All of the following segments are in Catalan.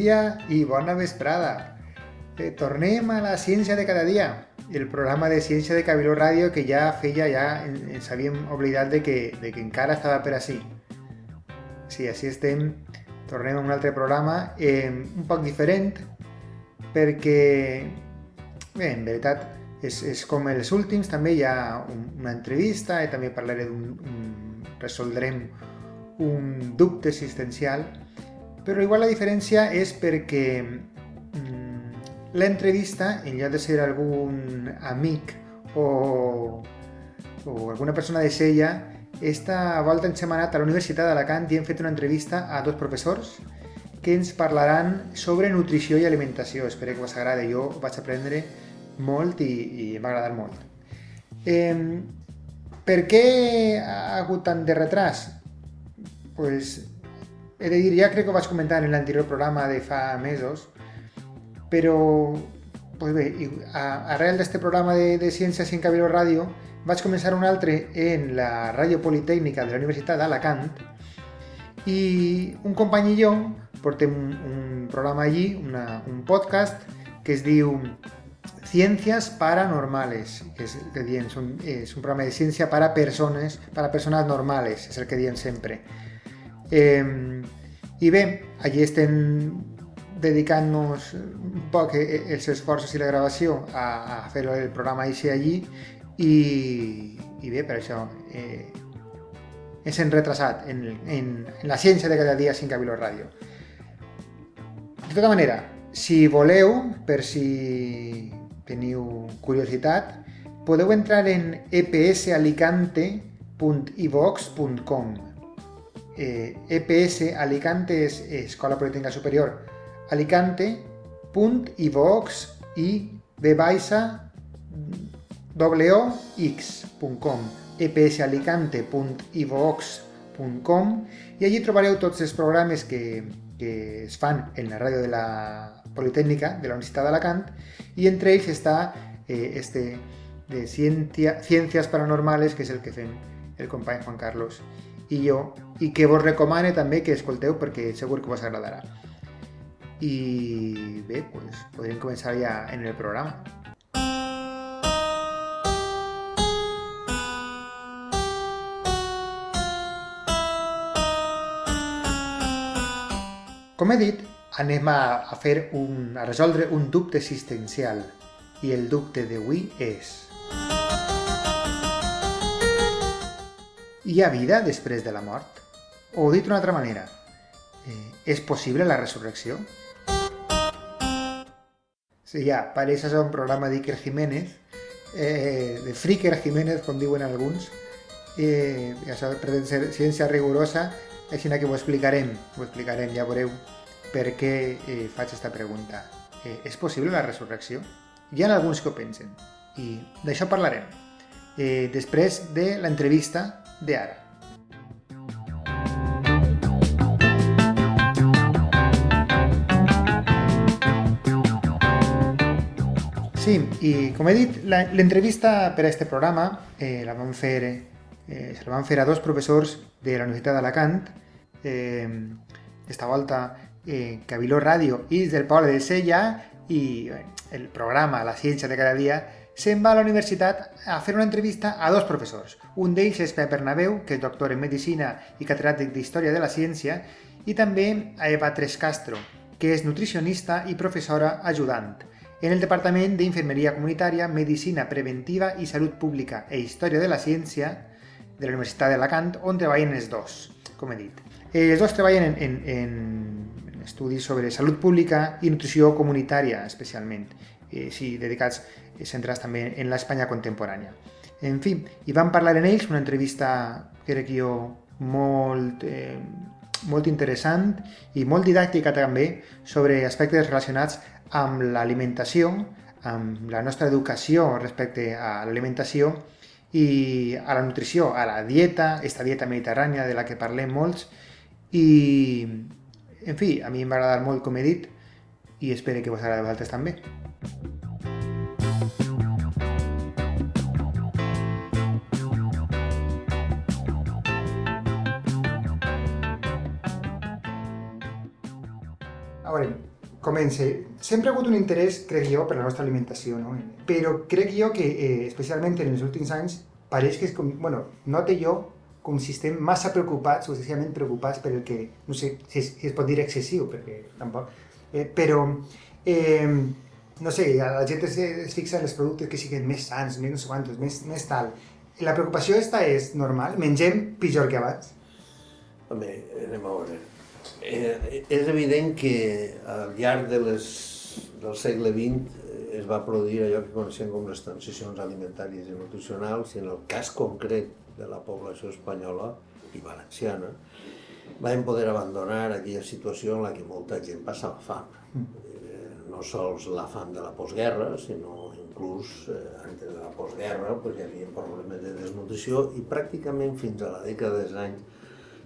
I bona vesprada. Eh, tornem a la ciència de cada dia, el programa de ciència de Cabiló Ràdio que ja feia, ja ens havíem oblidat de que, de que encara estava per així. Sí, així estem, tornem a un altre programa eh, un poc diferent perquè, bé, en veritat, és, és com els últims, també hi ha un, una entrevista i també parlaré d'un... resoldrem un dubte existencial però igual la diferència és perquè mm, l'entrevista, en lloc de ser algun amic o, alguna persona de sella, esta volta ens hem anat a la Universitat d'Alacant i hem fet una entrevista a dos professors que ens parlaran sobre nutrició i alimentació. Espero que us agradi. Jo vaig aprendre molt i, i m'ha agradat molt. Eh, per què de retras? Pues he de dir, ja crec que ho vaig comentar en l'anterior programa de fa mesos, però pues bé, a, arrel d'aquest programa de, de Ciències en Cabiló Ràdio vaig començar un altre en la Ràdio Politècnica de la Universitat d'Alacant i un company i jo portem un, un programa allí, una, un podcast que es diu Ciències Paranormales, que és, que diem, és un programa de ciència para persones, para persones normales, és el que diem sempre. Eh, I bé, allí estem dedicant-nos un poc eh, eh, els esforços i la gravació a, a fer el programa així allí i, i bé, per això eh, ens hem retrasat en, en, en la ciència de cada dia sin Cabiló Ràdio. De tota manera, si voleu, per si teniu curiositat, podeu entrar en epsalicante.ivox.com eh, EPS Alicante és Escola Politécnica Superior. Alicante.ivox i v baixa wx.com epsalicante.ivox.com i allí trobareu tots els programes que, es fan en la ràdio de la Politécnica de la Universitat d'Alacant i entre ells està eh, este de Ciències Paranormales, que és el que fem el company Juan Carlos i jo, i que vos recomane també que escolteu perquè segur que vos agradarà. I bé, pues, podríem començar ja en el programa. Com he dit, anem a, a fer un, a resoldre un dubte existencial i el dubte d'avui és Hi ha vida després de la mort? O dit d'una altra manera, eh, és possible la resurrecció? Sí, ja, pareix això un programa d'Iker Jiménez, eh, de Friker Jiménez, com diuen alguns, eh, això pretén ser ciència rigorosa, així que ho explicarem, ho explicarem, ja veureu per què eh, faig aquesta pregunta. Eh, és possible la resurrecció? Hi ha alguns que ho pensen, i d'això parlarem. Eh, després de l'entrevista de ara. Sí, i com he dit, l'entrevista per a aquest programa eh, la vam fer, eh, se la van fer a dos professors de la Universitat d'Alacant, eh, esta volta eh, Cabiló Ràdio i del poble de Sella i eh, el programa La ciència de cada dia se'n va a la universitat a fer una entrevista a dos professors. Un d'ells és Pep Bernabeu, que és doctor en Medicina i catedràtic d'Història de la Ciència, i també a Eva Tres Castro, que és nutricionista i professora ajudant en el Departament d'Infermeria Comunitària, Medicina Preventiva i Salut Pública e Història de la Ciència de la Universitat d'Alacant, on treballen els dos, com he dit. Els dos treballen en, en, en estudis sobre salut pública i nutrició comunitària, especialment, eh, sí, dedicats centrats també en l'Espanya contemporània. En fi, i vam parlar en ells, una entrevista, crec jo, molt, eh, molt interessant i molt didàctica també sobre aspectes relacionats amb l'alimentació, amb la nostra educació respecte a l'alimentació i a la nutrició, a la dieta, esta dieta mediterrània de la que parlem molts i, en fi, a mi m'ha agradat molt, com he dit, i espero que vos agradi a vosaltres també. A veure, comence. Sempre ha hagut un interès, crec jo, per la nostra alimentació, no? Però crec jo que, eh, especialment en els últims anys, pareix que és com, bueno, note jo com si estem massa preocupats, o excessivament preocupats per el que, no sé si es, si es pot dir excessiu, perquè tampoc... Eh, però, eh, no sé, la gent es, es fixa en els productes que siguin més sants, més no sé quantos, més, més tal. La preocupació esta és normal? Mengem pitjor que abans? Home, anem a veure. Eh, és evident que al llarg de les, del segle XX es va produir allò que coneixem com les transicions alimentàries i nutricionals i en el cas concret de la població espanyola i valenciana vam poder abandonar aquella situació en la que molta gent passava fam. Sols la fam de la postguerra, sinó inclús eh, antes de la postguerra pues, hi havia problemes de desnutrició i pràcticament fins a la dècada dels anys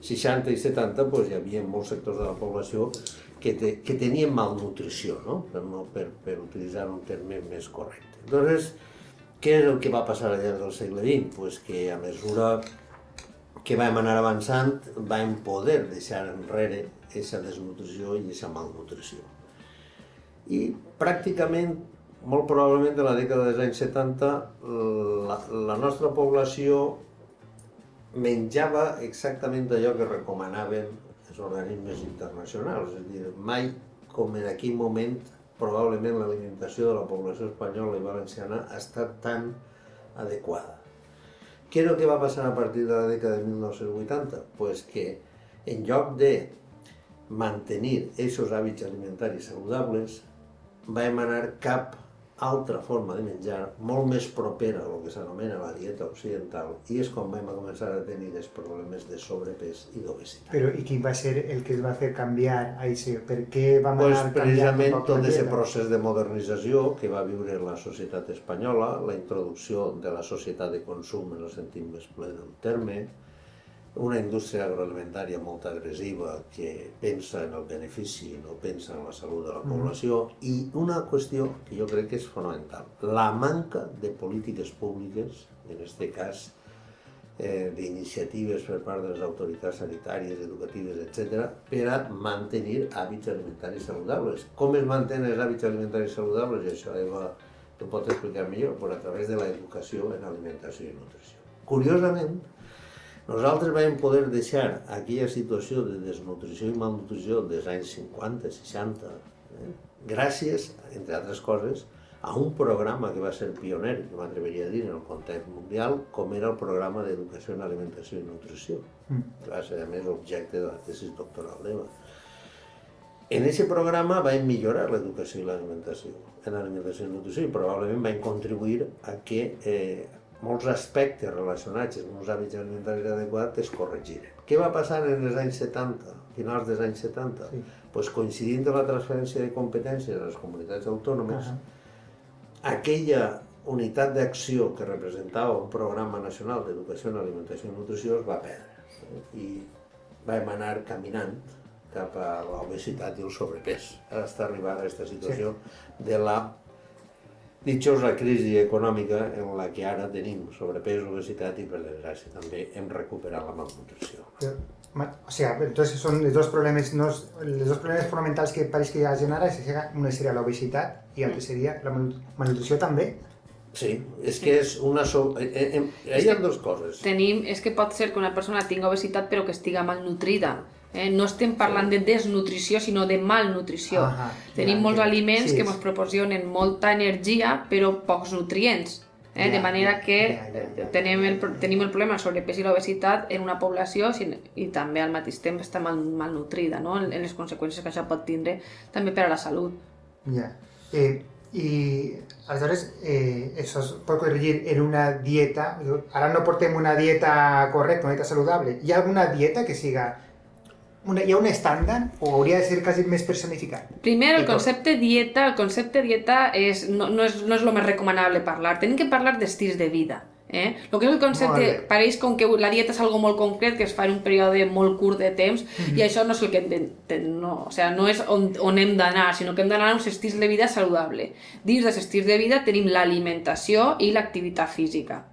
60 i 70 pues, hi havia molts sectors de la població que, te, que tenien malnutrició, no? Per, no, per, per utilitzar un terme més correcte. Entonces, què és el que va passar al llarg del segle XX? Pues que a mesura que vam anar avançant vam poder deixar enrere aquesta desnutrició i aquesta malnutrició. I pràcticament, molt probablement de la dècada dels anys 70, la, la nostra població menjava exactament allò que recomanaven els organismes internacionals. És a dir, mai com en aquell moment probablement l'alimentació de la població espanyola i valenciana ha estat tan adequada. Què és el que va passar a partir de la dècada de 1980? Pues que en lloc de mantenir aquests hàbits alimentaris saludables, vam anar cap altra forma de menjar molt més propera a el que s'anomena la dieta occidental i és quan vam començar a tenir els problemes de sobrepès i d'obesitat. Però i quin va ser el que es va fer canviar a això? Per què vam pues, anar precisament tot aquest procés de modernització que va viure la societat espanyola, la introducció de la societat de consum en el sentit més ple del terme, una indústria agroalimentària molt agressiva que pensa en el benefici, no pensa en la salut de la mm-hmm. població, mm. i una qüestió que jo crec que és fonamental, la manca de polítiques públiques, en aquest cas eh, d'iniciatives per part de les autoritats sanitàries, educatives, etc., per a mantenir hàbits alimentaris saludables. Com es mantenen els hàbits alimentaris saludables? I això Eva t'ho pot explicar millor, però a través de l'educació en alimentació i nutrició. Curiosament, nosaltres vam poder deixar aquella situació de desnutrició i malnutrició dels anys 50, 60, eh? gràcies, entre altres coses, a un programa que va ser pioner, que m'atreveria a dir, en el context mundial, com era el programa d'educació en alimentació i nutrició, mm. que va ser, a més, objecte de la tesi doctoral d'Eva. En aquest programa vam millorar l'educació i l'alimentació, en alimentació i nutrició, i probablement vam contribuir a que eh, molts aspectes relacionats amb uns hàbits alimentaris adequats es corregiren. Què va passar en els anys 70, finals dels anys 70? Sí. Pues coincidint amb la transferència de competències a les comunitats autònomes, uh -huh. aquella unitat d'acció que representava un programa nacional d'educació en alimentació i nutrició es va perdre. I vam anar caminant cap a l'obesitat i el sobrepès. Ara està arribant a aquesta situació sí. de la Ditxosa crisi econòmica en la que ara tenim sobrepès, obesitat i per desgràcia també hem recuperat la malnutrició. O sigui, entonces són els dos problemes, no, els dos problemes fonamentals que pareix que hi ha ara, una seria l'obesitat i l'altra seria la malnutrició també. Sí, és que és una... So... Eh, eh, eh, hi ha dues coses. Tenim, és que pot ser que una persona tingui obesitat però que estiga malnutrida Eh? No estem parlant de desnutrició, sinó de malnutrició. Ah Tenim ja, molts ja, aliments sí, que ens proporcionen molta energia, però pocs nutrients. Eh? De manera que tenim, el, tenim el problema sobre pes i l'obesitat en una població i també al mateix temps està mal, malnutrida, no? en, en les conseqüències que això pot tindre també per a la salut. Ja. Eh, I aleshores eh, això es pot corregir en una dieta, ara no portem una dieta correcta, una dieta saludable, hi ha alguna dieta que siga una, hi ha un estàndard o hauria de ser quasi més personificat? Primer, el concepte dieta, el concepte dieta és, no, no, és, no és el més recomanable parlar. Tenim que parlar d'estils de vida. Eh? El que és el concepte, pareix com que la dieta és algo molt concret que es fa en un període molt curt de temps mm -hmm. i això no és el que no, o sea, no és on, on hem d'anar, sinó que hem d'anar a uns estils de vida saludable. Dins dels estils de vida tenim l'alimentació i l'activitat física.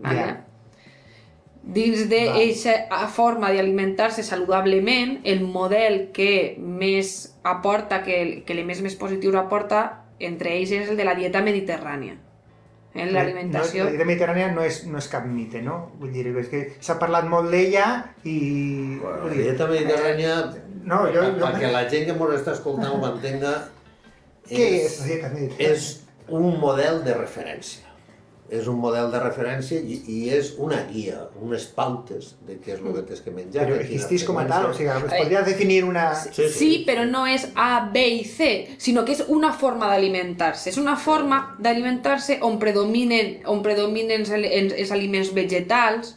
Vale? Yeah dins d'aquesta forma d'alimentar-se saludablement, el model que més aporta, que, que l'emés més positiu aporta, entre ells és el de la dieta mediterrània. Eh? L'alimentació... No, la dieta mediterrània no és, no és cap mite, no? Vull dir, és que s'ha parlat molt d'ella i... Bueno, la dieta mediterrània, no, jo, jo... perquè la gent que ens està escoltant ho entenga, és, Què és la dieta mediterrània? És un model de referència és un model de referència i, i és una guia, unes pautes de què és el que tens que menjar. Però existís com a tal, o sigui, es podria definir una... Sí, sí, sí, però no és A, B i C, sinó que és una forma d'alimentar-se. És una forma d'alimentar-se on predominen, on predominen els aliments vegetals,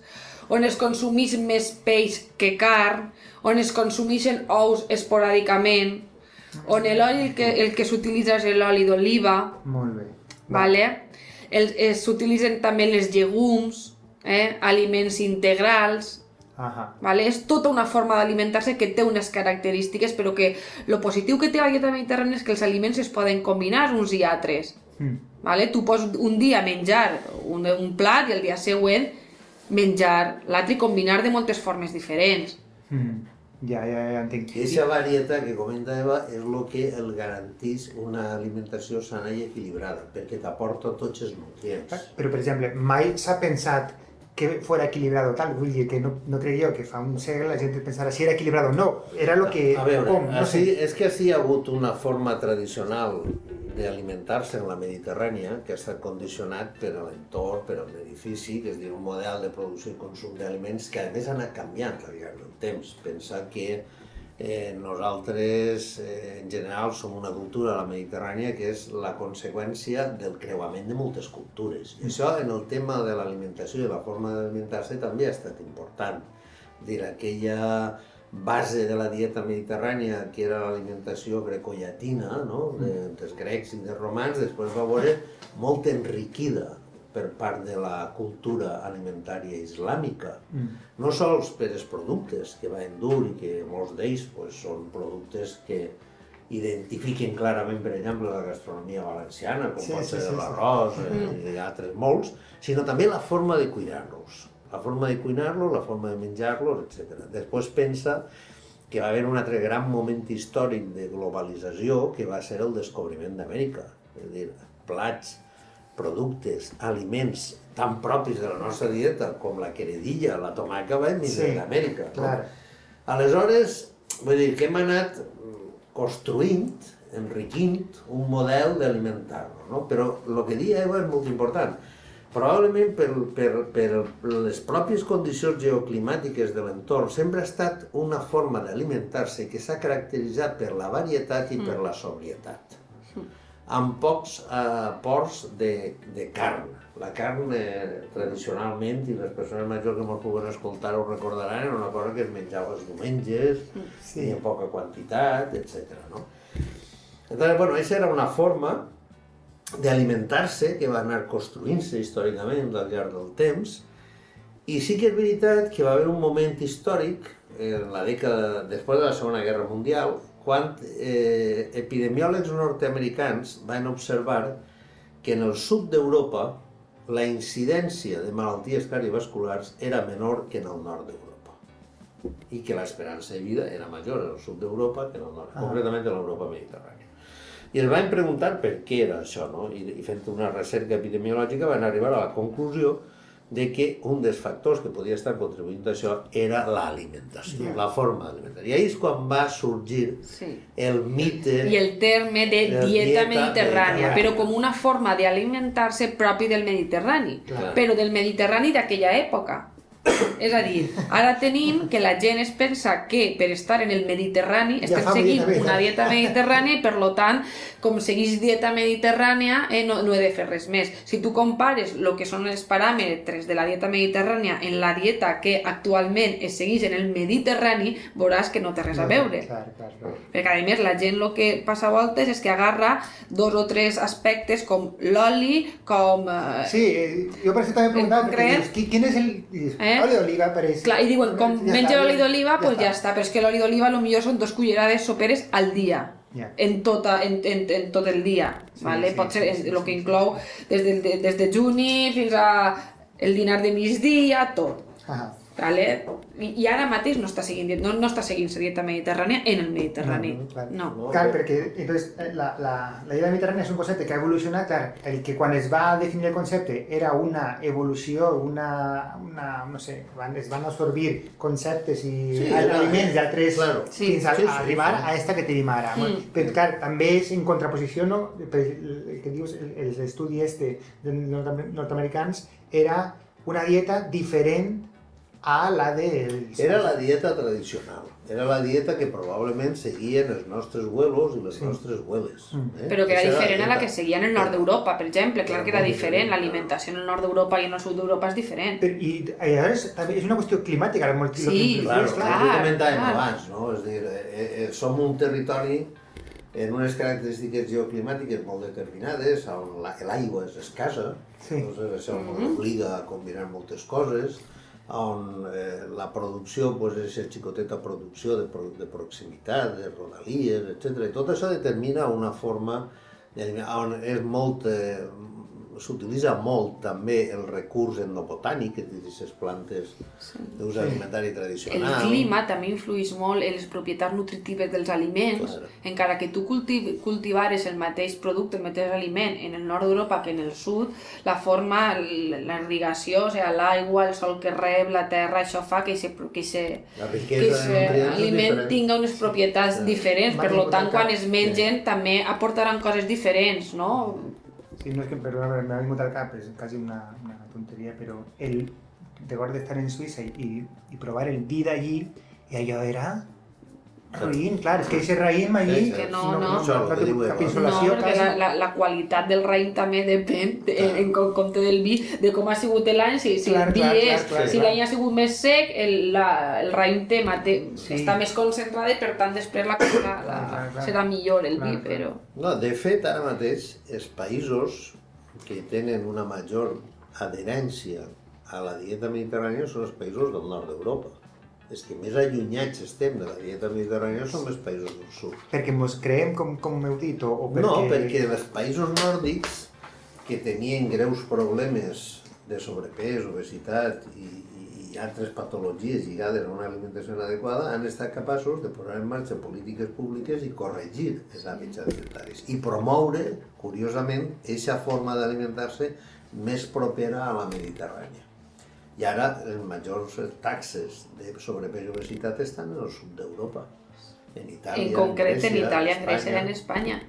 on es consumeix més peix que carn, on es consumeixen ous esporàdicament, on l'oli el que, el que s'utilitza és l'oli d'oliva. Molt bé. Vale? Eh, s'utilitzen també les llegums, eh, aliments integrals, Aha. Vale? És tota una forma d'alimentar-se que té unes característiques, però que el positiu que té la dieta mediterrània és que els aliments es poden combinar uns i altres. Mm. Vale? Tu pots un dia menjar un, un plat i el dia següent menjar l'altre i combinar de moltes formes diferents. Mm. Ja, ja, ja entenc. Aquesta varietat que comenta Eva és el que el garantís una alimentació sana i equilibrada, perquè t'aporta tots els nutrients. Però, per exemple, mai s'ha pensat que fuera equilibrado tal, vull dir que no, no crec jo que fa un segle la gent pensara si era equilibrado o no, era lo que... A veure, com, no així, sé. és que així hi ha hagut una forma tradicional d'alimentar-se en la Mediterrània que ha estat condicionat per l'entorn, per l'edifici, que és dir, un model de producció i consum d'aliments que a més ha anat canviant al llarg del temps. Pensar que eh, nosaltres eh, en general som una cultura a la Mediterrània que és la conseqüència del creuament de moltes cultures. I això en el tema de l'alimentació i la forma d'alimentar-se també ha estat important. Dir, aquella base de la dieta mediterrània, que era l'alimentació grecollatina, no? de, dels grecs i dels romans, després va veure molt enriquida per part de la cultura alimentària islàmica. Mm. No sols per els productes que va endur i que molts d'ells pues, són productes que identifiquen clarament, per exemple, la gastronomia valenciana, com sí, pot ser sí, l'arròs sí. Eh, mm. i altres molts, sinó també la forma de cuidar-los la forma de cuinar-los, la forma de menjar-los, etc. Després pensa que va haver un altre gran moment històric de globalització que va ser el descobriment d'Amèrica. És a dir, plats, productes, aliments tan propis de la nostra dieta com la queredilla, la tomaca, van venir sí, d'Amèrica. No? Aleshores, vull dir que hem anat construint, enriquint un model d'alimentar-nos, no? però el que dia Eva és molt important probablement per, per, per les pròpies condicions geoclimàtiques de l'entorn, sempre ha estat una forma d'alimentar-se que s'ha caracteritzat per la varietat i mm. per la sobrietat, mm. amb pocs eh, ports de, de carn. La carn, eh, tradicionalment, i les persones majors que ens puguen escoltar ho recordaran, era una cosa que es menjava els diumenges, mm. sí. i en poca quantitat, etc. No? Entonces, bueno, aquesta era una forma d'alimentar-se que va anar construint-se històricament al llarg del temps i sí que és veritat que va haver un moment històric en la dècada després de la Segona Guerra Mundial quan eh, epidemiòlegs nord-americans van observar que en el sud d'Europa la incidència de malalties cardiovasculars era menor que en el nord d'Europa i que l'esperança de vida era major en el sud d'Europa que en el nord, ah. concretament en l'Europa mediterrània. I ens vam preguntar per què era això, no? I, i fent una recerca epidemiològica van arribar a la conclusió de que un dels factors que podia estar contribuint a això era l'alimentació, yeah. la forma d'alimentar. I ahí és quan va sorgir sí. el mite... I el terme de dieta, dieta mediterrània, però com una forma d'alimentar-se propi del Mediterrani, Clar. però del Mediterrani d'aquella època. És a dir, ara tenim que la gent es pensa que per estar en el Mediterrani ja estem seguint una dieta mediterrània i per lo tant, com seguís dieta mediterrània, eh, no, no he de fer res més. Si tu compares el que són els paràmetres de la dieta mediterrània en la dieta que actualment es segueix en el Mediterrani, veuràs que no té res a veure. Clar, clar, clar. Perquè a més la gent el que passa a voltes és que agarra dos o tres aspectes com l'oli, com... Eh, sí, eh, jo per això també he preguntat, concret, quin és el... Eh? Eh? Oli d'oliva per això. Clar, i diuen, com ja menja oli d'oliva, doncs ja, ja està. Però és que l'oli d'oliva millor són dos cullerades soperes al dia. Yeah. En, tota, en, en, en tot el dia, sí, vale? Sí, pot ser sí, sí, el que inclou des de, des de juni fins a el dinar de migdia, tot. Ah. Vale? I ara mateix no està seguint, no, no està seguint la dieta mediterrània en el Mediterrani. No, clar. no. Clar, perquè entonces, eh, la, la, la dieta mediterrània és un concepte que ha evolucionat, clar, el que quan es va definir el concepte era una evolució, una, una no sé, van, es van absorbir conceptes i sí, aliments d'altres claro. sí, fins a, sí, sí, a arribar sí. a esta que tenim ara. Mm. Però clar, també és en contraposició, no? Per el que dius, l'estudi este de nord-americans era una dieta diferent a la de... Era la dieta tradicional. Era la dieta que probablement seguien els nostres abuelos i les sí. nostres abueles. Mm. Eh? Però que era diferent a la que seguien el nord d'Europa, per exemple. Clar que era diferent. L'alimentació en el nord d'Europa i en el sud d'Europa és diferent. Però, I llavors també és una qüestió climàtica. Molt, sí, clar, clar, clar. Ho comentàvem clar. abans, no? És dir, eh, eh, som un territori en unes característiques geoclimàtiques molt determinades, on l'aigua és escassa, sí. doncs això mm -hmm. obliga a combinar moltes coses, on eh, la producció pues, és xicoteta producció de, de proximitat, de rodalies, etc. I tot això determina una forma on és molt, eh, s'utilitza molt també el recurs endobotànic, que és les plantes sí. d'ús sí. alimentari tradicional. El clima també influeix molt en les propietats nutritives dels aliments, claro. encara que tu cultiv cultivares el mateix producte, el mateix aliment en el nord d'Europa que en el sud, la forma, la irrigació, o sigui, l'aigua, el sol que rep, la terra, això fa que se, que se, que se aliment tinga unes propietats sí. diferents, per tant, quan es mengen sí. també aportaran coses diferents, no? Sí, no és que, perdona, m'ha vingut al cap, és quasi una, una tonteria, però el, record d'estar en Suïssa i, i provar el vi d'allí, i allò era Raïm, clar, és que aquest raïm allí... Sí, que no, no, no, no, no, cap insolació, no perquè la, la, la qualitat del raïm també depèn, de, en compte del vi, de com ha sigut l'any, si, si clar, el vi clar, és, clar, clar, si l'any ha sigut més sec, el, la, el raïm té, té sí. està més concentrat i per tant després la, la, la, clar, clar, serà millor el vi, però... No, de fet, ara mateix, els països que tenen una major adherència a la dieta mediterrània són els països del nord d'Europa és que més allunyats estem de la dieta mediterrània són els països del sud. Perquè ens creem, com, com heu dit, o, o perquè... No, perquè els països nòrdics, que tenien greus problemes de sobrepès, obesitat i, i, i altres patologies lligades a una alimentació inadequada, han estat capaços de posar en marxa polítiques públiques i corregir els hàbits alimentaris i promoure, curiosament, aquesta forma d'alimentar-se més propera a la mediterrània. I ara les majors taxes de sobrepès i obesitat estan en el sud d'Europa. En Itàlia, en concret en, Grècia, en Itàlia, en Grècia i en Espanya.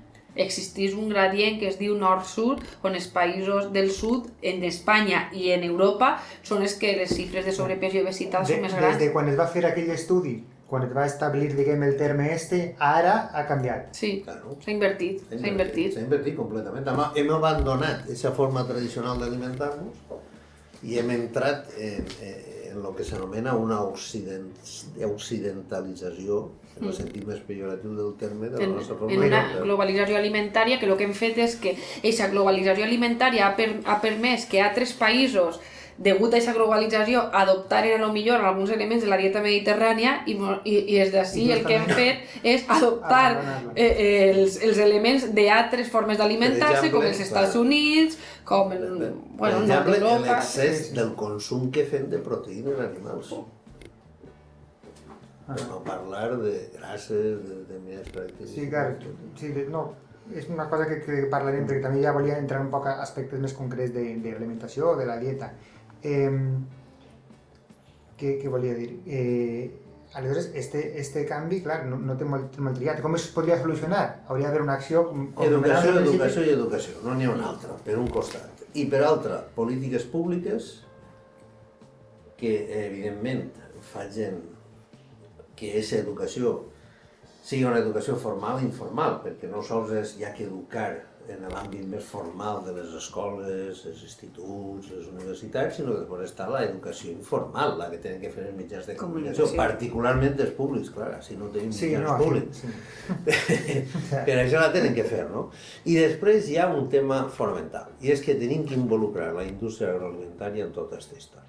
Existís un gradient que es diu nord-sud, on els països del sud, en Espanya i en Europa, són els que les xifres de sobrepès i obesitat de, són més grans. Des de quan es va fer aquell estudi, quan es va establir, diguem, el terme este, ara ha canviat. Sí, claro. s'ha invertit, s'ha invertit. S'ha invertit completament. Hem abandonat aquesta forma tradicional d'alimentar-nos i hem entrat en, en el que s'anomena una occident, occidentalització en el mm. sentit més pejoratiu del terme de la en, nostra forma en una globalització alimentària que el que hem fet és que aquesta globalització alimentària ha, per, ha permès que altres països degut a aquesta globalització, adoptar a lo millor alguns elements de la dieta mediterrània i, i, i des d'ací el que hem fet és adoptar eh, eh, els, els elements d'altres formes d'alimentar-se, com els Estats Units, com el, per, bueno, per exemple, l'excés del consum que fem de proteïnes animals. Per no parlar de grasses, de, de més pràctiques. Sí, clar, sí, no, és una cosa que, que parlarem, perquè també ja volia entrar un poc a aspectes més concrets de, de l'alimentació, de la dieta. Eh, què, què volia dir? Eh, aleshores, este, este canvi, clar, no, no té molt, molt triat. Com es podria solucionar? Hauria d'haver una acció... Com educació, educació i educació. No n'hi ha una altra, per un costat. I per altra, polítiques públiques que, evidentment, facin que aquesta educació sigui una educació formal i informal, perquè no sols és, hi ha que educar en l'àmbit més formal de les escoles, els instituts, les universitats, sinó que després està l'educació informal, la que tenen que fer els mitjans de comunicació, particularment els públics, clar, si no tenim sí, mitjans no, públics. Sí, sí. per això la tenen que fer, no? I després hi ha un tema fonamental, i és que tenim que involucrar la indústria agroalimentària en tota aquesta història.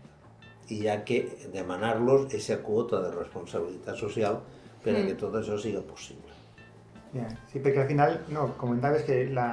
I hi ha que demanar-los aquesta quota de responsabilitat social per mm. a que tot això siga possible. Yeah. Sí, perquè al final, no, comentaves que la,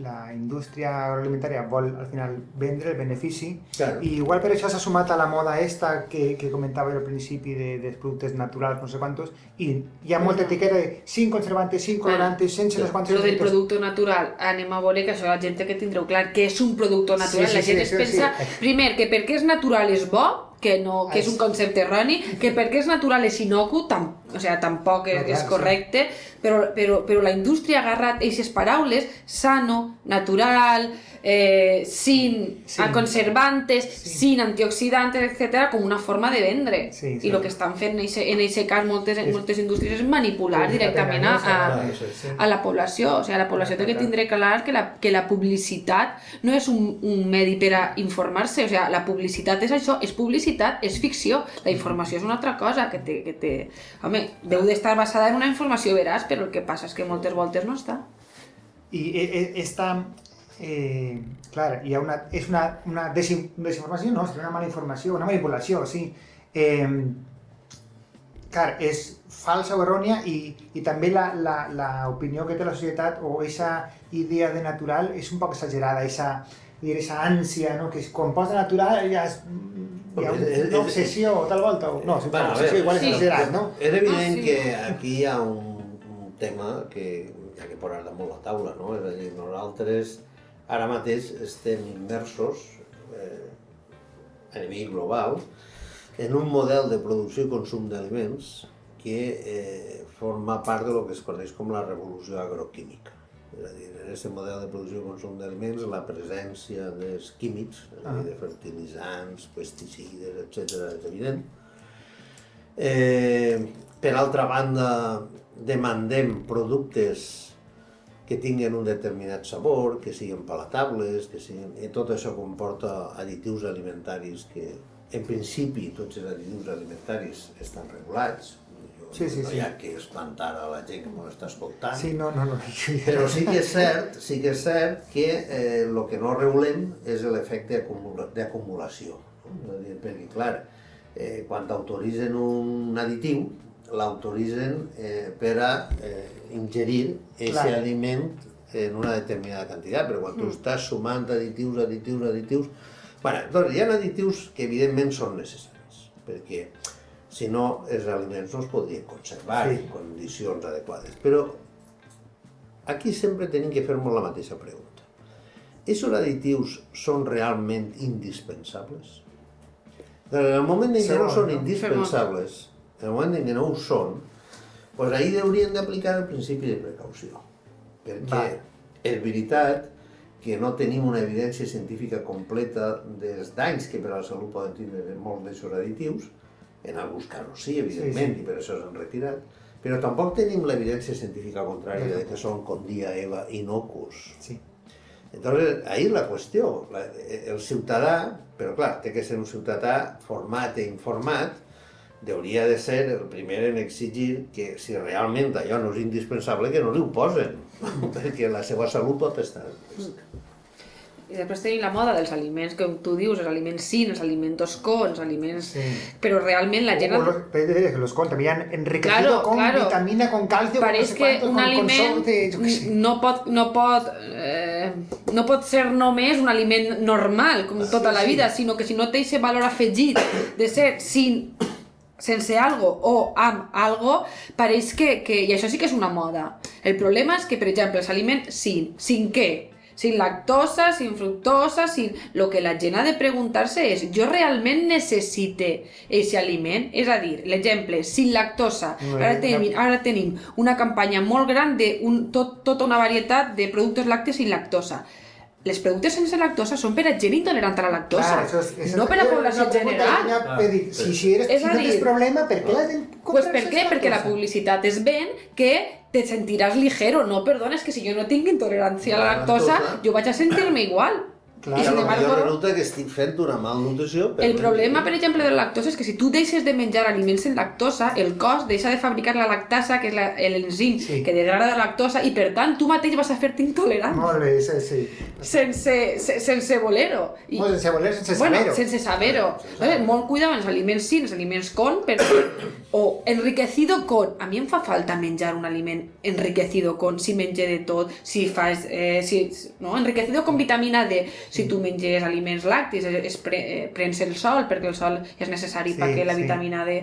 la indústria agroalimentària vol al final vendre el benefici claro. i igual per això s'ha sumat a la moda esta que, que comentava al principi de, dels productes naturals, no sé quantos, i hi ha molta etiqueta de 5 conservantes, 5 colorantes, sense no sé quantos... Però del producte natural, anem a veure que això la gent que tindreu clar, que és un producte natural, sí, sí, la gent sí, es pensa, sí. primer, que perquè és natural és bo, que, no, que és un concepte erroni, que perquè és natural és inocu, tam, o sigui, tampoc és, és correcte, però, però, però la indústria ha agarrat aquestes paraules, sano, natural, eh, sin, sí. conservantes, sí. sin antioxidantes, etc com una forma de vendre. Sí, sí. I el que estan fent en aquest cas moltes, sí. moltes indústries és manipular sí, directament a, a, a la població. O sigui, la població té que tindre clar que la, que la publicitat no és un, un medi per a informar-se, o sigui, la publicitat és això, és publicitat, és ficció. La informació és una altra cosa que té... Que té... Home, deu d'estar basada en una informació veràs, però el que passa és que moltes voltes no està. I e, e, esta, eh, clar, hi ha una, és una, una desin, desinformació, no, és una mala informació, una manipulació, sí. Eh, clar, és falsa o errònia i, i també l'opinió que té la societat o aquesta idea de natural és un poc exagerada, aquesta dir, esa ànsia, no? que es quan posa natural ja és, hi ha una obsessió tal volta, o no, si bueno, obsessió igual és sí, exagerat, no? És evident ah, sí. que aquí hi ha un, un tema que hi ha que posar damunt la taula, no? És a dir, nosaltres Ara mateix estem immersos eh, a nivell global en un model de producció i consum d'aliments que eh, forma part de lo que es coneix com la revolució agroquímica. És a dir, en aquest model de producció i consum d'aliments, la presència dels químics, ah. de fertilitzants, pesticides, etc., és evident. Eh, per altra banda, demandem productes que tinguin un determinat sabor, que siguin palatables, que siguin... I tot això comporta additius alimentaris que, en principi, tots els additius alimentaris estan regulats, sí, sí, no hi ha que espantar a la gent que m'ho està escoltant. Sí, no, no, no. Però sí que és cert, sí que és cert que eh, el que no regulem és l'efecte d'acumulació. No? Perquè, clar, eh, quan autoritzen un additiu, l'autoritzen eh, per a eh, ingerir aquest aliment en una determinada quantitat, però quan tu mm. estàs sumant additius, additius, additius... Bueno, doncs hi ha additius que evidentment són necessaris, perquè si no els aliments no es podrien conservar sí. en condicions adequades. Però aquí sempre tenim que fer-nos la mateixa pregunta. Aquests additius són realment indispensables? En el moment en què no són indispensables, en el moment en què no ho són, doncs ahir haurien d'aplicar el principi de precaució. Perquè Va. és veritat que no tenim una evidència científica completa dels danys que per a la salut poden tindre molts d'aixòs additius, en alguns casos sí, evidentment, sí, sí. i per això s'han retirat, però tampoc tenim l'evidència científica contrària de que són, com dia Eva, inocus. Sí. Entonces, ahí la qüestió. El ciutadà, però clar, té que ser un ciutadà format i informat, hauria de ser el primer en exigir que si realment allò no és indispensable que no li ho posen, perquè la seva salut pot estar I després tenim la moda dels aliments, que tu dius, els aliments sin, els aliments con, els aliments... Sí. Però realment la gent... O los, que los con, también enriquecido claro, con claro. vitamina, con calcio, Pareix con no sé que un con, aliment con no pot, no pot, eh, no pot ser només un aliment normal, com tota sí, la vida, sí. sinó que si no té aquest valor afegit de ser sin sense algo o amb algo, pareix que, que... I això sí que és una moda. El problema és que, per exemple, els aliments sin, sin què? Sin lactosa, sin fructosa, sin... Lo que la gent ha de preguntar-se és, jo realment necessite aquest aliment? És a dir, l'exemple, sin lactosa. Ara tenim, ara tenim una campanya molt gran de un, tot, tota una varietat de productes làcteos sin lactosa les productes sense lactosa són per a gent intolerant a la lactosa, Clar, això és, és, no per a població no general. Ah, dir, si, si, eres, és si no tens problema, per què la gent pues per què? Perquè la publicitat es ven que te sentiràs ligero. No, perdona, és que si jo no tinc intolerància a la lactosa, jo vaig a sentir-me igual. Clar, I sin embargo, resulta que estic fent una malnutrició. El problema, per exemple, de la lactosa és que si tu deixes de menjar aliments en lactosa, el cos deixa de fabricar la lactasa, que és l'enzim sí. que degrada la lactosa, i per tant tu mateix vas a fer-te intolerant. Molt bé, sí, sí. sense, sense voler-ho. I, no, sense voler sense bueno, saber-ho. Sense saber-ho. Eh, molt cuidado els aliments sí, els aliments con, perquè... O enriquecido con. A mi em fa falta menjar un aliment enriquecido con, si menge de tot, si fas... Eh, si, no? Enriquecido con vitamina D. Si tu menges aliments làctics, es pre, eh, prens el sol, perquè el sol és necessari sí, perquè la sí. vitamina D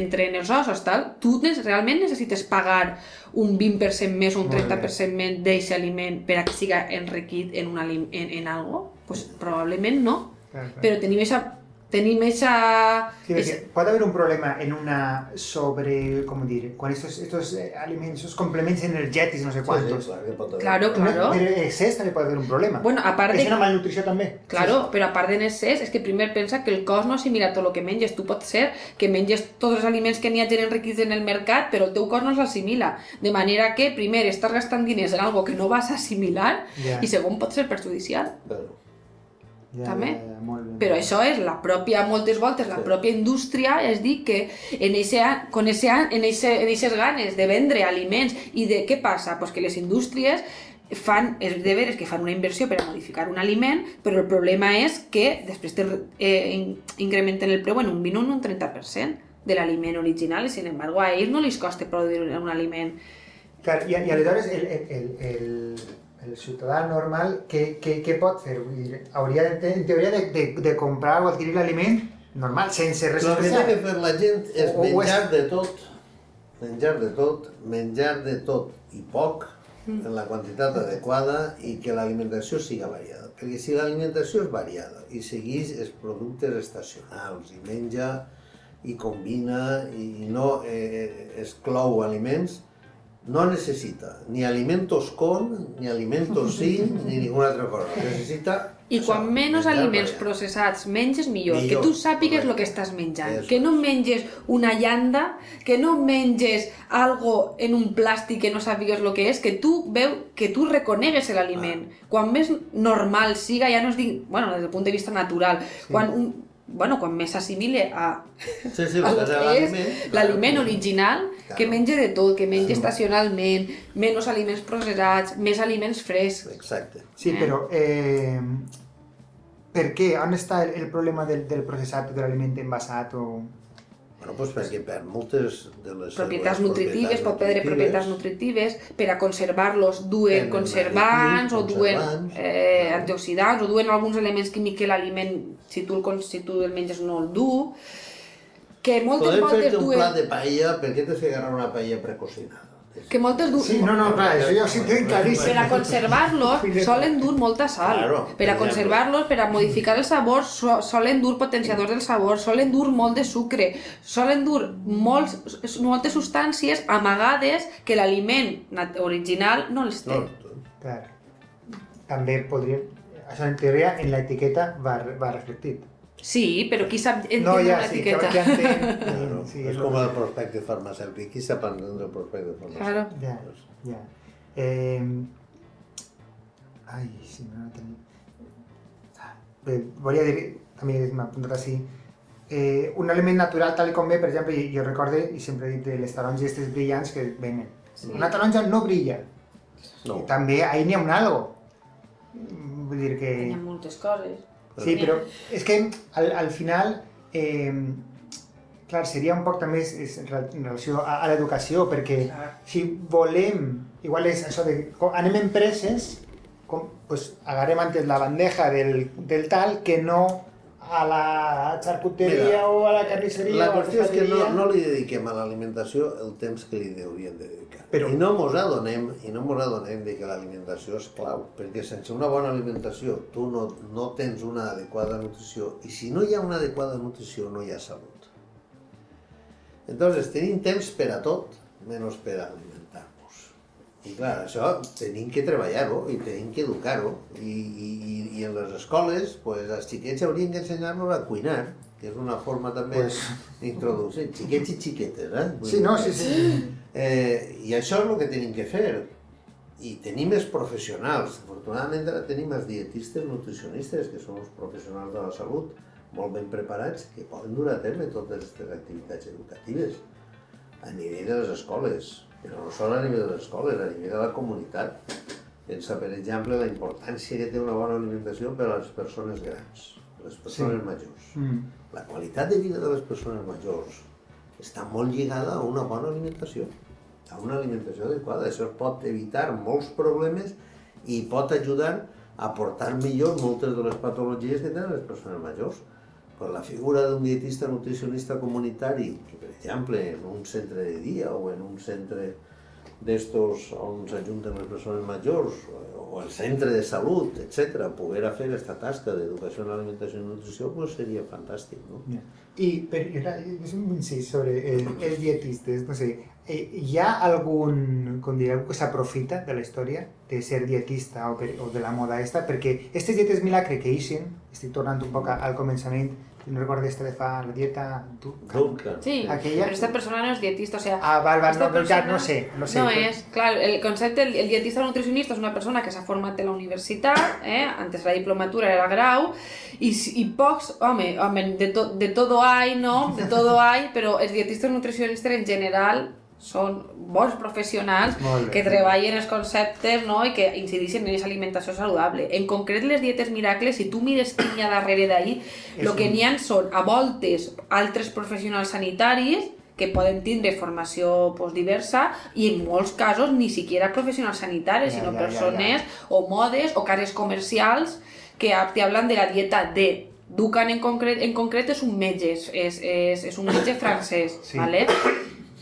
entre en els ossos, tal. Tu realment necessites pagar un 20% més o un 30% més d'aquest aliment per a que siga enriquit en, un alim en, en algo? Pues probablement no. Però tenim esa tenim esa... Sí, esa... Puede haber un problema en una sobre, ¿cómo decir? Con estos, estos eh, alimentos, esos complementos energéticos, no sé cuántos. Sí, sí, claro, claro. Pero en excés també pot haver un problema. Bueno, a part de... És una malnutrició també. Claro, sí. però a part d'en excés, és que primer pensa que el cos no assimila tot el que menges. Tu pot ser que menges tots els aliments que n'hi hagi enriquits en el mercat, però el teu cos no els assimila. De manera que, primer, estàs gastant diners en algo que no vas a assimilar, yeah. i segon, pot ser perjudicial. Però ja, també. Ja, ja, molt bé. Però això és la pròpia, moltes voltes, la sí. pròpia indústria, és dir, que en eixe, con ese, en, eixe, en eixes ganes de vendre aliments i de què passa? Pues que les indústries fan els deberes que fan una inversió per a modificar un aliment, però el problema és que després te, eh, incrementen el preu en un 20 o un 30% de l'aliment original i, sin embargo, a ells no els costa produir un aliment. Clar, i, i aleshores el, el, el, el ciutadà normal, què, què, què pot fer? Vull dir, hauria, de, en teoria, de, de, de comprar o adquirir l'aliment normal, sense res El que té que fer la gent és o, menjar és... de tot, menjar de tot, menjar de tot i poc, mm. en la quantitat adequada i que l'alimentació siga variada. Perquè si l'alimentació és variada i segueix els productes estacionals i menja i combina i no eh, exclou aliments, no necessita ni alimentos con, ni alimentos sin, ni ninguna altra cosa. Necessita i quan menys aliments processats menges, millor. millor. Que tu sàpigues el que estàs menjant. Eso. Que no menges una llanda, que no menges algo en un plàstic que no sàpigues el que és, que tu veu, que tu reconegues l'aliment. Ah. Quan més normal siga, ja no es dic, bueno, des del punt de vista natural, sí. quan un, bueno, quan més s'assimile a, sí, sí, a que és l'aliment original, claro. que menja de tot, que menja sí. estacionalment, menys aliments processats, més aliments frescs. Exacte. Sí, eh? però eh, per què? On està el, el problema del, del processat de l'aliment envasat o... Bueno, doncs perquè per moltes de les propietats nutritives, pot perdre propietats nutritives, per a conservar-los duen conservants o duen eh, antioxidants o duen alguns elements químics que l'aliment, si, tu el, si tu el menges no el du, que moltes Podem voltes duen... Podem fer un plat de paella, per què t'has d'agarrar una paella precocinada? que moltes dur... Sí, no, no, clar, això ja ho sí tinc claríssim. Per a conservar-los solen dur molta sal. Claro, per a conservar-los, per a modificar el sabor, solen dur potenciadors del sabor, solen dur molt de sucre, solen dur molts, moltes substàncies amagades que l'aliment original no els té. No, clar. També podria... Això en teoria en l'etiqueta va, va reflectit. Sí, però qui sap entendre no, ja, una sí, etiqueta? Ja entenc. Claro, sí, és com el prospecte farmacèutic. Qui sap entendre el prospecte farmacèutic? Claro. Ja, ja. Eh... Ai, sí, no tenia... Bé, volia dir, també m'ha apuntat així, eh, un element natural tal com ve, per exemple, jo recorde, i sempre he dit de les taronges aquestes brillants que venen. Sí. Una taronja no brilla. No. I també ahí n'hi ha un algo. Vull dir que... Ha moltes coses. Sí, però és que al, al final, eh, clar, seria un poc també és, en relació a, a l'educació, perquè si volem, igual és això de, anem en empreses, com, pues, agarrem antes la bandeja del, del tal que no a la xarcuteria Mira, o a la carnisseria la qüestió és que no, no li dediquem a l'alimentació el temps que li haurien de dedicar. Però... I no mos adonem, i no mos adonem de que l'alimentació és clau, perquè sense una bona alimentació tu no, no tens una adequada nutrició, i si no hi ha una adequada nutrició no hi ha salut. Entonces, tenim temps per a tot, menys per a alimentar-nos. I clar, això tenim que treballar-ho i tenim que educar-ho. I, i, i en les escoles, pues, els xiquets haurien d'ensenyar-nos a cuinar, que és una forma també pues... d'introduir, xiquets i xiquetes, eh? Vull sí, no, sí, sí. Eh, I això és el que tenim que fer. I tenim els professionals, afortunadament ara tenim els dietistes nutricionistes, que són els professionals de la salut, molt ben preparats, que poden dur a terme totes aquestes activitats educatives a nivell de les escoles, però no sols a nivell de les escoles, a nivell de la comunitat Pensa, per exemple, la importància que té una bona alimentació per a les persones grans, les persones sí. majors. Mm. La qualitat de vida de les persones majors està molt lligada a una bona alimentació, a una alimentació adequada. Això pot evitar molts problemes i pot ajudar a portar millor moltes de les patologies que tenen les persones majors. Per la figura d'un dietista nutricionista comunitari, que per exemple en un centre de dia o en un centre d'estos on s'ajunten les persones majors o el centre de salut, etc., poder fer aquesta tasca d'educació en alimentació i nutrició, pues seria fantàstic, no? I per, és un incís sobre el, els dietistes, no sé, eh, hi ha algun, com direu, que s'aprofita de la història de ser dietista o, per, o de la moda esta? Perquè aquestes dietes milagre que eixen, estic tornant un poc al començament, no recuerdo esta de fa la dieta Duncan. Sí, Aquella... pero esta persona no es dietista, o sea... Ah, val, val, no, persona... no sé, no sé. No és, clar, el concepte, el, el dietista nutricionista és una persona que s'ha format a la universitat, eh? antes la diplomatura era grau, i, i pocs, home, home de, to, de todo hay, no? De todo hay, però els dietistes nutricionistes en general són bons professionals que treballen els conceptes no? i que incideixen en aquesta alimentació saludable. En concret, les dietes miracles, si tu mires qui hi ha darrere d'ahir, el que n'hi ha són a voltes altres professionals sanitaris que poden tindre formació pues, diversa i en molts casos ni siquiera professionals sanitaris, ja, sinó ja, persones ja, ja. o modes o cares comercials que te hablan de la dieta de Ducan en concret, en concret és un metge, és, és, és un metge francès, sí. ¿vale?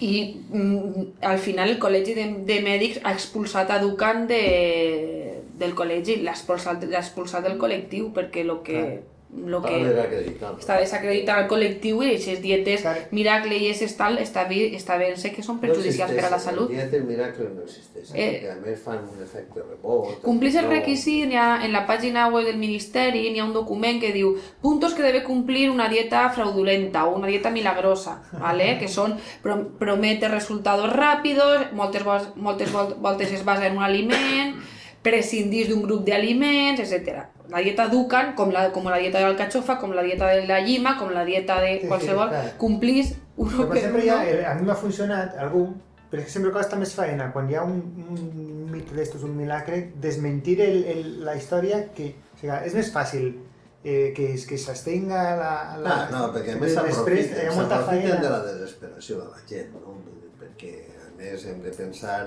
I mm, al final el col·legi de, de mèdics ha expulsat a Ducan de, del col·legi, l'ha expulsat, expulsat del col·lectiu perquè el que... Clar lo que està desacreditat el col·lectiu i aquestes dietes claro. miracle i aquestes tal està bé, està bé sé que són perjudicials no per a la salut. Les dietes miracle no existeixen, eh, perquè a més fan un efecte rebot. Complís el requisit, ha, en la pàgina web del Ministeri n'hi ha un document que diu puntos que debe cumplir una dieta fraudulenta o una dieta milagrosa, ¿vale? que són promete resultados rápidos, moltes, moltes voltes es basa en un aliment, prescindir d'un grup d'aliments, etc la dieta Dukan, com la, com la dieta de l'alcachofa, com la dieta de la llima, com la dieta de qualsevol, sí, sí, complís un Però, per exemple, ha, a mi m'ha funcionat algú, però que sempre costa més feina, quan hi ha un, un mite d'estos, un milagre, desmentir el, el, la història, que o sigui, és més fàcil eh, que, que s'estenga la, la... Ah, no, perquè a més s'aprofiten de la desesperació de la gent, no? perquè a més hem de pensar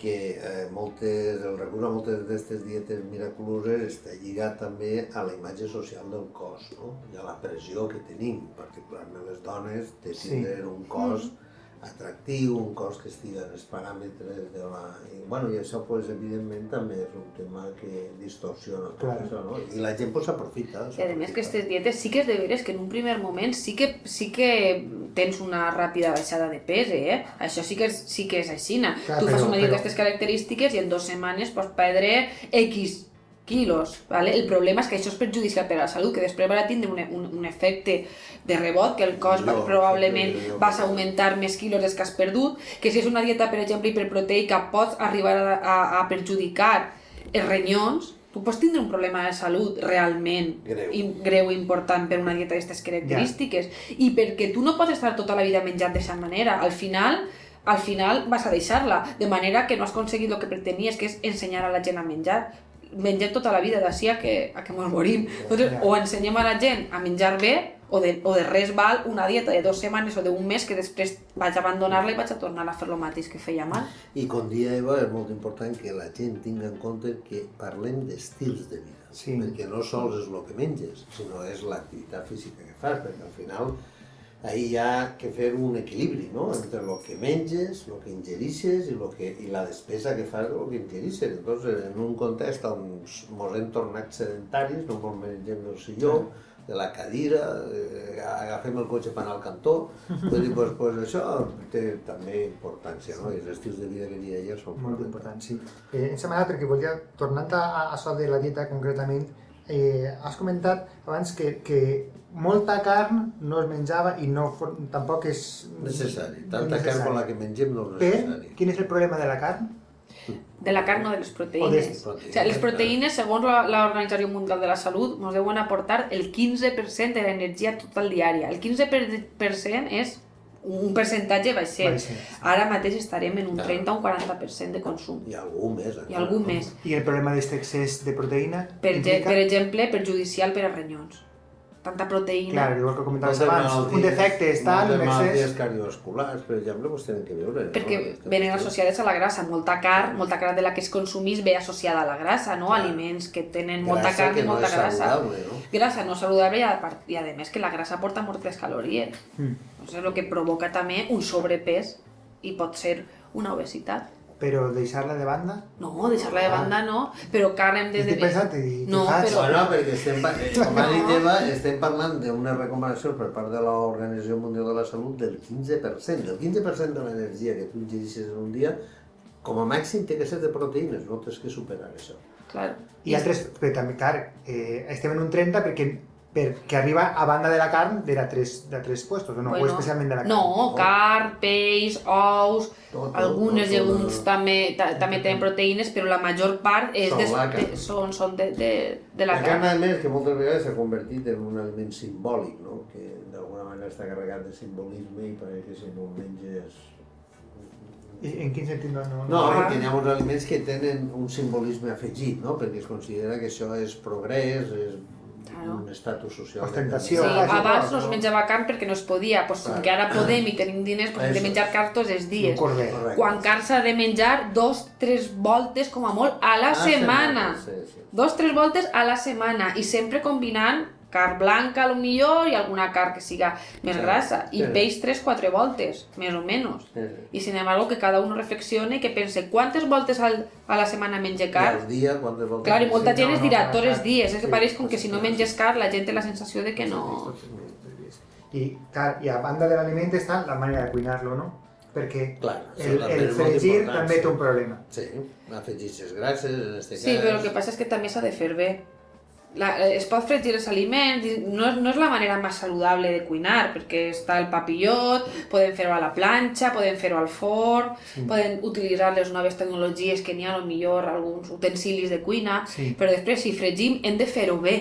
que eh, moltes, el recurs a moltes d'aquestes dietes miraculoses està lligat també a la imatge social del cos, no? i a la pressió que tenim, particularment les dones, de tindre sí. un cos mm atractiu, un cos que estigui en els paràmetres de la... I, bueno, i això, pues, evidentment, també és un tema que distorsiona tot claro. això, no? I la gent pues, s'aprofita. I a més que aquestes dietes sí que és de veres que en un primer moment sí que, sí que tens una ràpida baixada de pes, eh? Això sí que és, sí que és així. tu fas una dieta d'aquestes característiques i en dues setmanes pots perdre X quilos. ¿vale? El problema és que això és perjudicial per a la salut, que després va tindre un, un, un efecte de rebot, que el cos no, probablement no, vas a augmentar més quilos dels que has perdut, que si és una dieta, per exemple, hiperproteica, pots arribar a, a, a perjudicar els renyons, tu pots tindre un problema de salut realment greu, i, greu important per una dieta d'aquestes característiques. Yeah. i perquè tu no pots estar tota la vida menjant d'aquesta manera al final al final vas a deixar-la, de manera que no has aconseguit el que pretenies, que és ensenyar a la gent a menjar. Mengem tota la vida d'ací a que, a que mos morim. Entonces, o ensenyem a la gent a menjar bé, o de, o de res val una dieta de dues setmanes o d'un mes que després vaig abandonar-la i vaig a tornar a fer el mateix que feia mal. I com dia Eva, és molt important que la gent tingui en compte que parlem d'estils de vida. Sí. Perquè no sols és el que menges, sinó és l'activitat física que fas, perquè al final ahí hi ha que fer un equilibri no? entre el que menges, el que ingerixes i, lo que, i la despesa que fas del que ingerixes. Entonces, en un context on ens hem tornat sedentaris, no ens mengem del silló, de la cadira, eh, agafem el cotxe per anar al cantó, vull dir, pues, pues això té també importància, no? I els estils de vida que hi ha allà són molt importants. Sí. Eh, em sembla perquè volia, tornant a, a això de la dieta concretament, eh, has comentat abans que, que molta carn no es menjava i no, tampoc és necessari. Tanta necessari. carn com la que mengem no és necessari. Per, quin és el problema de la carn? De la carn o de les proteïnes. O, o sea, les proteïnes, segons l'Organització Mundial de la Salut, ens deuen aportar el 15% de l'energia total diària. El 15% és un percentatge baixet. Ara mateix estarem en un 30 o un 40% de consum. I algú més. I algú més. I el problema d'aquest excés de proteïna? Per, implica... per exemple, perjudicial per als ronyons tanta proteïna. Clar, igual que comentaves abans, un defecte és tal, un excés... cardiovasculars, per exemple, pues tenen que veure. Perquè no? venen associades a la grassa. Molta carn, molta carn de la que es consumís ve associada a la grassa, no? Clar. Aliments que tenen grassa molta carn i molta no grassa. No? Grassa no saludable i a, i a més que la grassa porta moltes calories. Mm. És el que provoca també un sobrepès i pot ser una obesitat. Però deixar-la de banda? No, deixar-la de ah. banda no, però que ara hem de... Estic pensant, i no, però... Bueno, perquè estem, com ha dit Eva, estem parlant d'una recomanació per part de l'Organització Mundial de la Salut del 15%. El 15% de l'energia que tu ingerixes en un dia, com a màxim, té que ser de proteïnes, no tens que superar això. Clar. I altres, però també, clar, eh, estem en un 30 perquè perquè arriba a banda de la carn de, tres, de tres puestos, o no? Bueno, o especialment de la carn? No, carn, peix, ous, tot, algunes tot, llegums tot, també, també tenen proteïnes, però la major part és són, de, de, són, són de, de, de la, la carn. La carn, a més, que moltes vegades s'ha convertit en un aliment simbòlic, no? que d'alguna manera està carregat de simbolisme i pareix que si no el menges i en quin sentit no? No, no perquè hi ha uns aliments que tenen un simbolisme afegit, no? perquè es considera que això és progrés, és claro. un estatus social. Ostentació. Sí, abans no es menjava carn perquè no es podia, pues, claro. que ara podem i tenim diners, pues, hem de menjar carn tots els dies. Correcte. Quan carn s'ha de menjar dos, tres voltes com a molt a la a setmana. setmana. Sí, sí. Dos, tres voltes a la setmana i sempre combinant carn blanca a lo millor i alguna carn que siga més sí, grassa i sí. peix 3-4 voltes, més o menys. Sí, sí. I sin embargo que cada un reflexione que pense quantes voltes al, a la setmana menja carn. I al dia quantes voltes. Clar, i molta gent no, es dirà no, tots els dies, és que pareix com que si no menges carn la gent té la sensació de que no... I, clar, i a banda de l'aliment està la manera de cuinar-lo, no? perquè Clar, el, el fregir també té un problema. Sí, afegixes grasses, en este cas... Sí, però el que passa és que també s'ha de fer bé la, eh, es pot fregir els aliments, no no és la manera més saludable de cuinar, perquè està el papillot, podem fer-ho a la planxa, podem fer-ho al forn, sí. podem utilitzar les noves tecnologies que n'hi ha, millor alguns utensilis de cuina, sí. però després si fregim hem de fer-ho bé.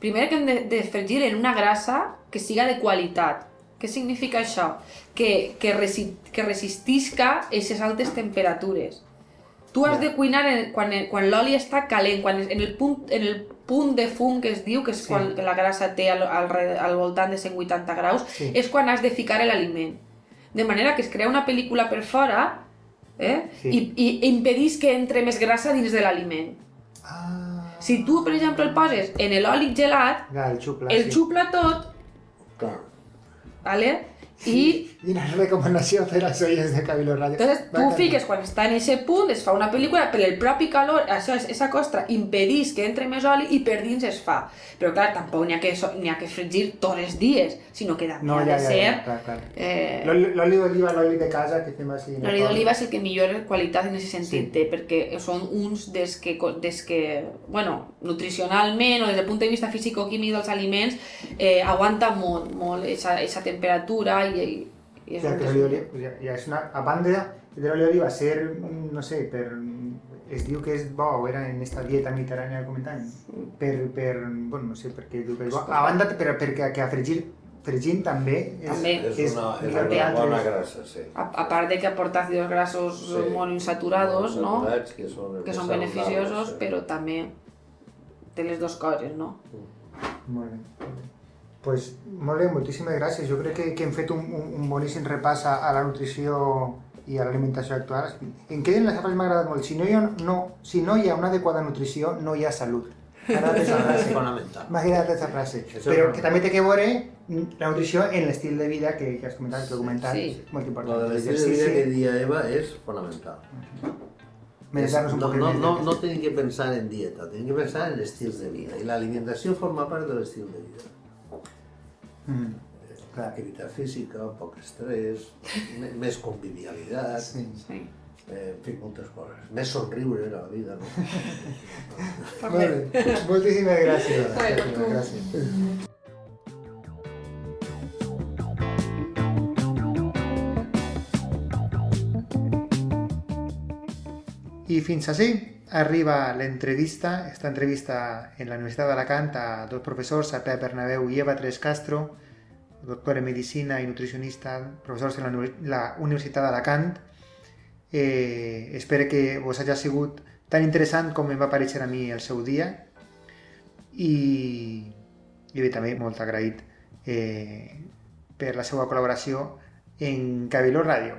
Primer que hem de, de fregir en una grassa que siga de qualitat. Què significa això? Que, que, resi, que resistisca aquestes altes temperatures. Tu has de cuinar en, quan, quan l'oli està calent, quan en el punt, en el punt de fum que es diu, que és sí. quan la grassa té al, al, al voltant de 180 graus, sí. és quan has de ficar l'aliment. De manera que es crea una pel·lícula per fora eh? sí. i, i impedís que entre més grassa dins de l'aliment. Ah. Si tu, per exemple, el poses en l'oli gelat, ja, el, xupla, el sí. xupla tot, Clar. ¿vale? I... Quina recomanació per als oients de Cabilo Radio. Entonces, tu fiques quan està en aquest punt, es fa una pel·lícula, per el propi calor, això és, esa costra impedís que entre més oli i per dins es fa. Però clar, tampoc n'hi ha, que, ha que fregir tots els dies, sinó que també no, ha ja, de ja, ser... Ja, clar, clar. Eh... L'oli d'oliva, l'oli de casa, que fem així... L'oli d'oliva és el que millor qualitat en aquest sentit sí. té, perquè són uns des que, des que, bueno, nutricionalment o des del punt de vista físico-químic dels aliments, eh, aguanta molt, molt aquesta temperatura i, i és ja, que l'oli ja, ja és una, a banda de l'oli d'oliva ser, no sé, per, es diu que és bo, o era en esta dieta mediterrània que comentàvem, per, per, bueno, no sé per què diu que és bo, a banda però perquè que a fregir fregint també és, també. és, és una, és una bona grassa, sí. A, a part de que aporta ácidos grasos sí. molt insaturados, no? Que són, que són beneficiosos, sí. però també té les dues coses, no? Mm. Molt bé. Pues, molt bé, moltíssimes gràcies. Jo crec que, que hem fet un, un, un boníssim repàs a, a la nutrició i a l'alimentació actual. Em queden les frases m'ha agradat molt. Si no, hi ha, no, si no hi ha una adequada nutrició, no hi ha salut. M'ha agradat M'ha agradat aquesta frase. Però que també té que veure la nutrició en l'estil de vida que, que has comentat, que he comentat. Sí. Molt important. Lo de l'estil de vida que dia Eva és fonamental. Es, no, no, no, no tenim que pensar en dieta, tenim que pensar en estils de vida. I l'alimentació forma part de l'estil de vida. Mm. Clar. Activitat física, poc estrès, més convivialitat, sí. Sí. Eh, en fi, moltes coses. Més somriure a la vida, no? Molt bé. Moltíssimes gràcies. gràcies. I fins així arriba l'entrevista, esta entrevista en la Universitat d'Alacant a dos professors, a Pep Bernabeu i Eva Tres Castro, doctor en Medicina i nutricionista, professors la, la Universitat d'Alacant. Eh, espero que vos hagi sigut tan interessant com em va aparèixer a mi el seu dia i, i bé, també molt agraït eh, per la seva col·laboració en Cabiló Ràdio.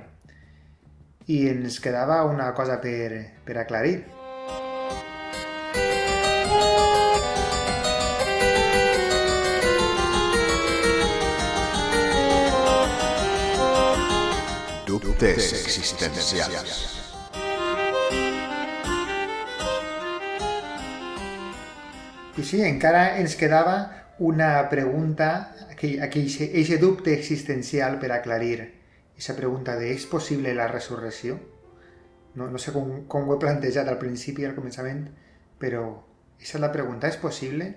I ens quedava una cosa per, per aclarir. Dubtes existencials. I sí, encara ens quedava una pregunta, aquell, aquell, aquell dubte existencial per aclarir. Aquesta pregunta de és possible la resurrecció? No, no sé com, com he plantejat al principi, al començament, però aquesta és la pregunta, és possible?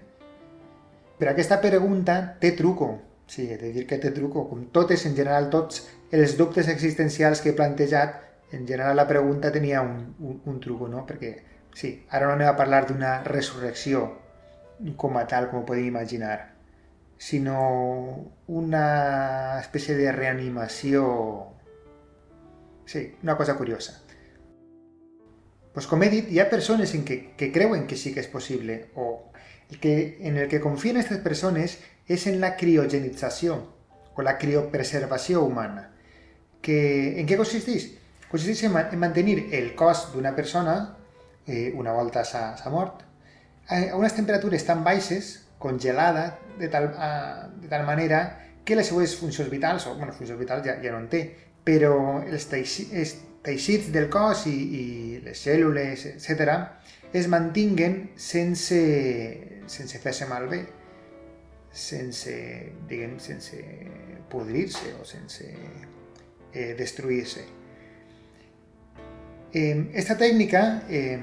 Però aquesta pregunta té truco, sí, he de dir que té truco, com totes, en general, tots els dubtes existencials que he plantejat, en general la pregunta tenia un, un, un truco, no? Perquè, sí, ara no anem a parlar d'una resurrecció, com a tal, com ho podem imaginar, sinó una espècie de reanimació... Sí, una cosa curiosa. Pues com he dit, hi ha persones en que, que creuen que sí que és possible, o el que, en el que confien aquestes persones és en la criogenització, o la criopreservació humana. Que, en què consisteix? Consisteix en, en mantenir el cos d'una persona, eh, una volta s'ha mort, a unes temperatures tan baixes, congelada, de tal, a, de tal manera que les seues funcions vitals, o bueno, funcions vitals ja, ja no en té, però els, teixits, els teixits del cos i, i les cèl·lules, etc., es mantinguen sense, sense fer-se malbé, sense, diguem, sense podrir-se o sense eh, destruir-se. Eh, esta tècnica eh,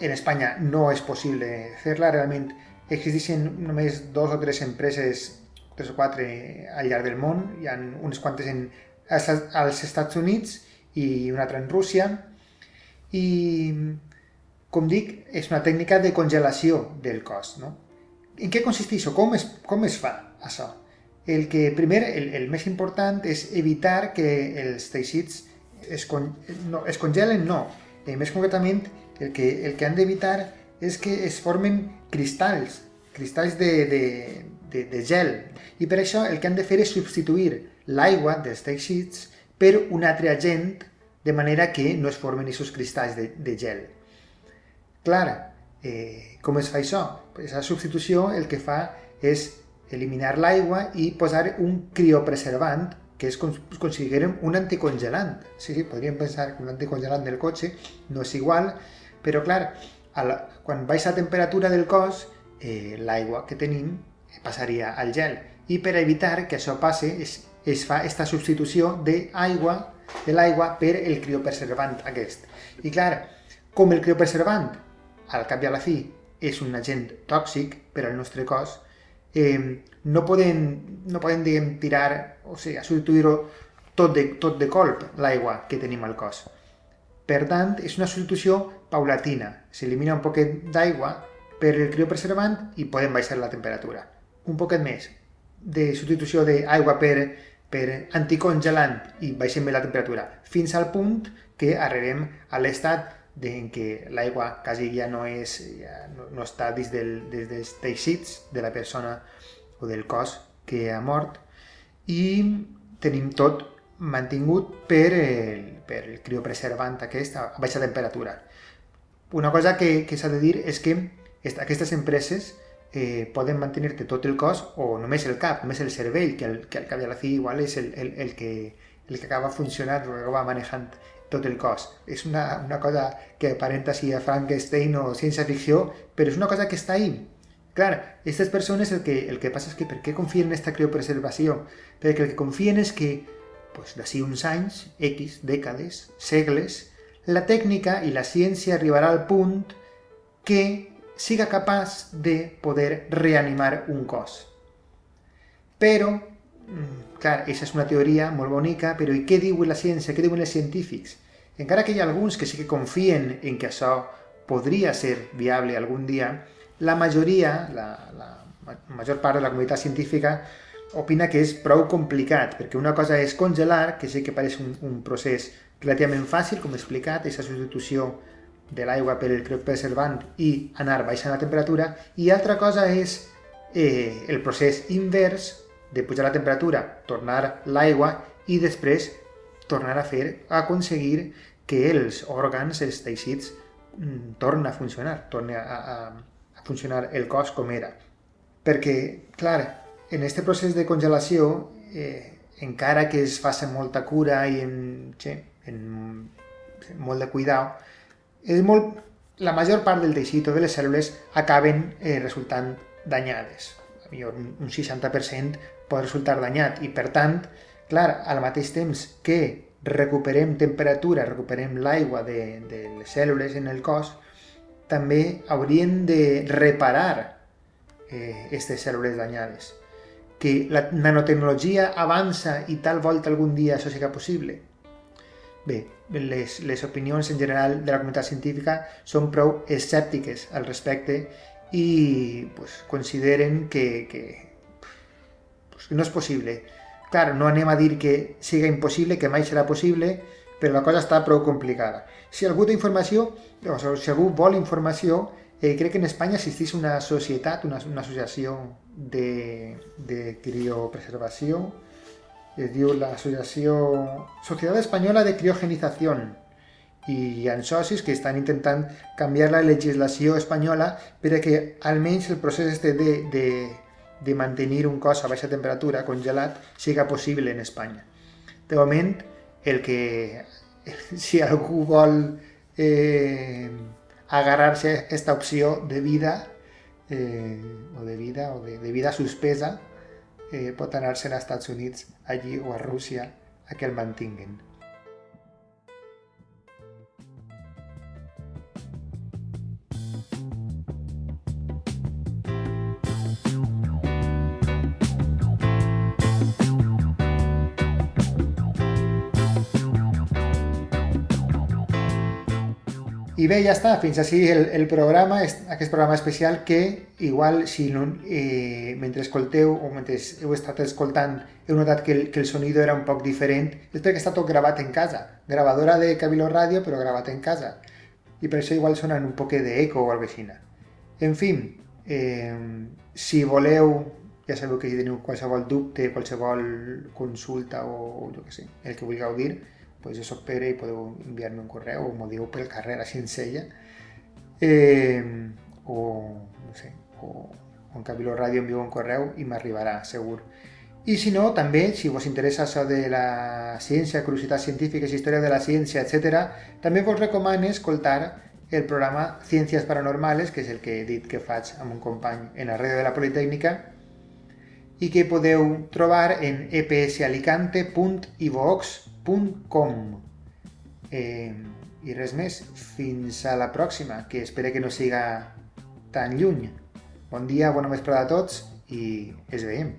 en Espanya no és possible fer-la, realment existeixen només dos o tres empreses, tres o quatre al llarg del món, hi ha unes quantes en, als Estats Units i una altra en Rússia, i com dic, és una tècnica de congelació del cos. No? En què consisteix o com es, com es fa això? El que primer, el, el més important és evitar que els teixits es, con, no, es congelen, no, eh, més concretament el que, el que han d'evitar és que es formen cristalls, cristalls de, de, de, de gel. I per això el que han de fer és substituir l'aigua dels teixits per un altre agent de manera que no es formen aquests cristalls de, de gel. Clar, eh, com es fa això? Aquesta substitució el que fa és eliminar l'aigua i posar un criopreservant que és com considerem un anticongelant. Sí, sí, podríem pensar que un anticongelant del cotxe no és igual, però clar, la, quan baixa la temperatura del cos, eh, l'aigua que tenim passaria al gel. I per evitar que això passe, es, es fa aquesta substitució d'aigua de l'aigua per el criopreservant aquest. I clar, com el criopreservant, al cap i a la fi, és un agent tòxic per al nostre cos, eh, no poden, no poden diguem, tirar, o sigui, substituir-ho tot de, tot de colp, l'aigua que tenim al cos. Per tant, és una substitució paulatina. S'elimina un poquet d'aigua per el criopreservant i podem baixar la temperatura. Un poquet més de substitució d'aigua per, per anticongelant i baixem la temperatura, fins al punt que arribem a l'estat en què l'aigua quasi ja no, és, ja no, no està dins, del, des dels teixits de la persona o del cos que ha mort i tenim tot mantingut per el, per el criopreservant aquest a baixa temperatura. Una cosa que, que s'ha de dir és que aquestes empreses eh, poden mantenir-te tot el cos o només el cap, només el cervell, que, el, que al cap i a la fi igual és el, el, el, que, el que acaba funcionant o que acaba manejant tot el cos. És una, una cosa que aparenta si a Frankenstein o ciència-ficció, però és una cosa que està ahí. Clar, aquestes persones el que, el que passa és que per què confien en aquesta criopreservació? Perquè el que confien és que pues, d'ací uns anys, X, dècades, segles, la tècnica i la ciència arribarà al punt que siga capaç de poder reanimar un cos. Però, mm, clar, aquesta és una teoria molt bonica, però i què diu la ciència, què diuen els científics? Encara que hi ha alguns que sí que confien en que això podria ser viable algun dia, la majoria, la, la major part de la comunitat científica opina que és prou complicat, perquè una cosa és congelar, que sé que pareix un, un procés relativament fàcil, com he explicat, aquesta substitució de l'aigua per el criopreservant i anar baixant la temperatura, i altra cosa és eh, el procés invers de pujar la temperatura, tornar l'aigua i després tornar a fer, a aconseguir que els òrgans, els teixits, mm, tornen a funcionar, tornen a, a, a funcionar el cos com era. Perquè, clar, en aquest procés de congelació, eh, encara que es faci molta cura i en, sí, en molt de cuidar, és molt, la major part del teixit o de les cèl·lules acaben eh, resultant danyades. Un 60% pot resultar danyat i, per tant, clar, al mateix temps que recuperem temperatura, recuperem l'aigua de, de les cèl·lules en el cos, també haurien de reparar aquestes eh, cèl·lules danyades. Que la nanotecnologia avança i tal volta algun dia això sigui possible? Bé, les, les opinions en general de la comunitat científica són prou escèptiques al respecte i pues, consideren que, que, pues, que no és possible. Clar, no anem a dir que siga impossible, que mai serà possible, però la cosa està prou complicada. Si algú té informació, o si algú vol informació, eh, crec que en Espanya existeix una societat, una, una associació de, de criopreservació, es diu l'associació Societat Espanyola de Criogenizació, i ha socis que estan intentant canviar la legislació espanyola per a que almenys el procés este de, de, de un cos a baixa temperatura congelat siga possible en Espanya. De moment, el que si algú vol eh, agarrar-se a aquesta opció de vida eh, o de vida o de, de vida suspesa eh, pot anar-se'n als Estats Units allí o a Rússia a que el mantinguen. I bé, ja està, fins així el, el programa, aquest programa especial que igual si no, eh, mentre escolteu o mentre heu estat escoltant heu notat que el, que el sonido era un poc diferent, és perquè està tot gravat en casa, gravadora de Cabilo Ràdio però gravat en casa. I per això igual sonen un poc d'eco o alguna cosa En fi, eh, si voleu, ja sabeu que si teniu qualsevol dubte, qualsevol consulta o, jo què sé, el que vulgueu dir, pues jo soc Pere i podeu enviar-me un correu o m'ho diu pel carrer així ella eh, o no sé o, o en Cabilo Ràdio enviu un correu i m'arribarà segur i si no, també, si vos interessa això de la ciència, curiositats científiques, història de la ciència, etc., també vos recomano escoltar el programa Ciències Paranormales, que és el que he dit que faig amb un company en la ràdio de la Politécnica, i que podeu trobar en epsalicante.ivox.com www.radiotrinitat.com eh, I res més, fins a la pròxima, que espero que no siga tan lluny. Bon dia, bona vesprada a tots i es veiem.